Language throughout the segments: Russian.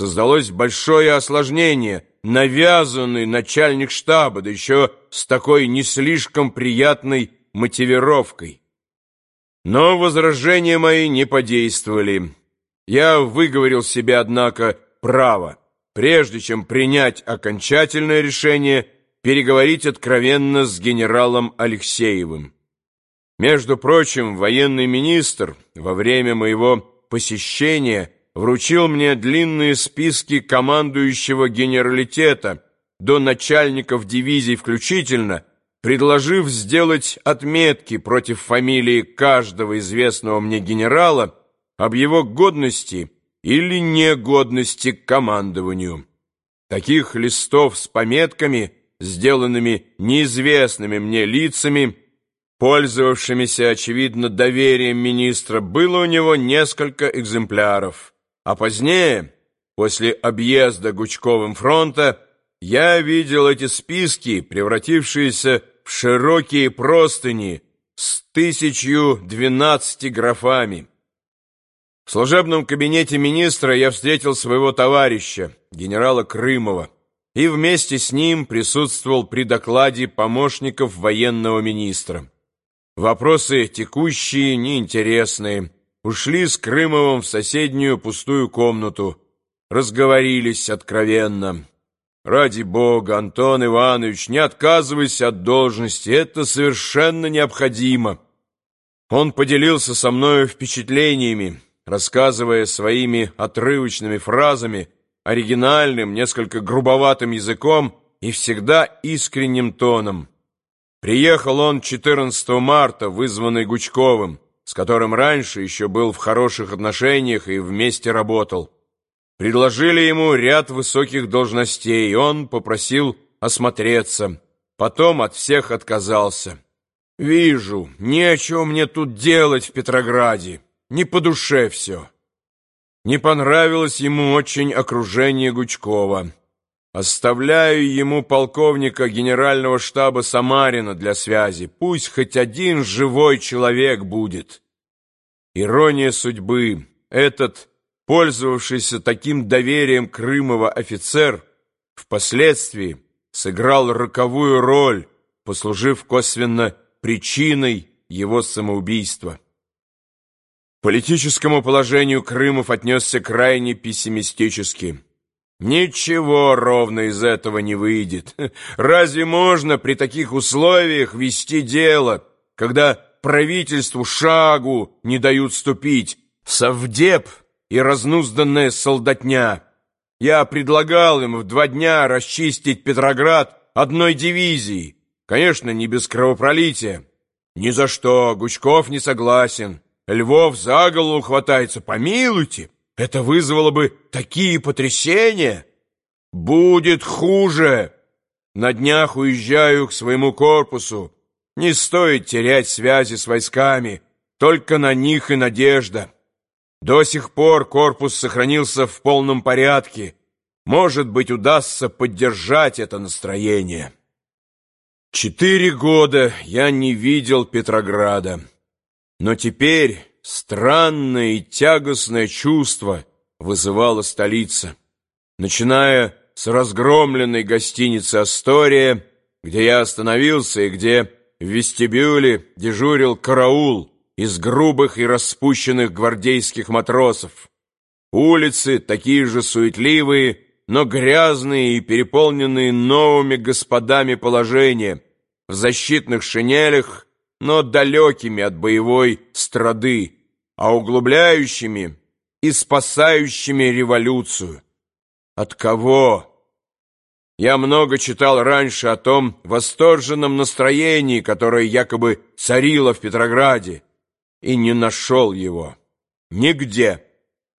создалось большое осложнение, навязанный начальник штаба, да еще с такой не слишком приятной мотивировкой. Но возражения мои не подействовали. Я выговорил себе, однако, право, прежде чем принять окончательное решение, переговорить откровенно с генералом Алексеевым. Между прочим, военный министр во время моего посещения вручил мне длинные списки командующего генералитета до начальников дивизий включительно, предложив сделать отметки против фамилии каждого известного мне генерала об его годности или негодности к командованию. Таких листов с пометками, сделанными неизвестными мне лицами, пользовавшимися, очевидно, доверием министра, было у него несколько экземпляров. А позднее, после объезда Гучковым фронта, я видел эти списки, превратившиеся в широкие простыни с тысячью двенадцати графами. В служебном кабинете министра я встретил своего товарища, генерала Крымова, и вместе с ним присутствовал при докладе помощников военного министра. Вопросы текущие, неинтересные. Ушли с Крымовым в соседнюю пустую комнату. Разговорились откровенно. Ради бога, Антон Иванович, не отказывайся от должности, это совершенно необходимо. Он поделился со мною впечатлениями, рассказывая своими отрывочными фразами, оригинальным, несколько грубоватым языком и всегда искренним тоном. Приехал он 14 марта, вызванный Гучковым, с которым раньше еще был в хороших отношениях и вместе работал. Предложили ему ряд высоких должностей, и он попросил осмотреться. Потом от всех отказался. «Вижу, нечего мне тут делать в Петрограде, не по душе все». Не понравилось ему очень окружение Гучкова. Оставляю ему полковника генерального штаба Самарина для связи. Пусть хоть один живой человек будет. Ирония судьбы. Этот пользовавшийся таким доверием Крымова офицер, впоследствии сыграл роковую роль, послужив косвенно причиной его самоубийства. Политическому положению Крымов отнесся крайне пессимистически. Ничего ровно из этого не выйдет. Разве можно при таких условиях вести дело, когда правительству шагу не дают ступить? Совдеп и разнузданная солдатня. Я предлагал им в два дня расчистить Петроград одной дивизией. Конечно, не без кровопролития. Ни за что, Гучков не согласен. Львов за голову хватается, помилуйте. Это вызвало бы такие потрясения. Будет хуже. На днях уезжаю к своему корпусу. Не стоит терять связи с войсками. Только на них и надежда. До сих пор корпус сохранился в полном порядке. Может быть, удастся поддержать это настроение. Четыре года я не видел Петрограда. Но теперь странное и тягостное чувство вызывала столица. Начиная с разгромленной гостиницы «Астория», где я остановился и где в вестибюле дежурил караул, из грубых и распущенных гвардейских матросов. Улицы такие же суетливые, но грязные и переполненные новыми господами положения, в защитных шинелях, но далекими от боевой страды, а углубляющими и спасающими революцию. От кого? Я много читал раньше о том восторженном настроении, которое якобы царило в Петрограде, и не нашел его. Нигде.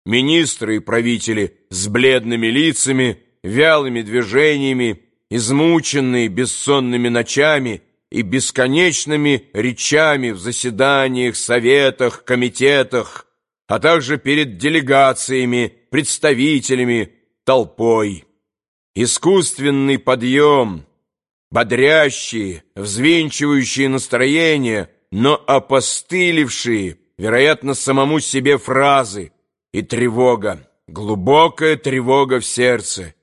Министры и правители с бледными лицами, вялыми движениями, измученные бессонными ночами и бесконечными речами в заседаниях, советах, комитетах, а также перед делегациями, представителями, толпой. Искусственный подъем, бодрящие, взвинчивающие настроение — но опостылевшие, вероятно, самому себе фразы и тревога. глубокая тревога в сердце.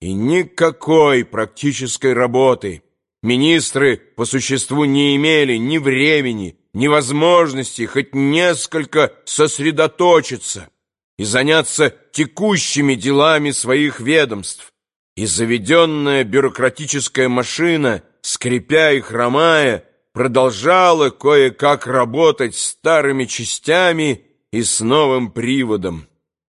И никакой практической работы. Министры по существу не имели ни времени, ни возможности хоть несколько сосредоточиться и заняться текущими делами своих ведомств. И заведенная бюрократическая машина, скрипя и хромая, продолжала кое-как работать старыми частями и с новым приводом.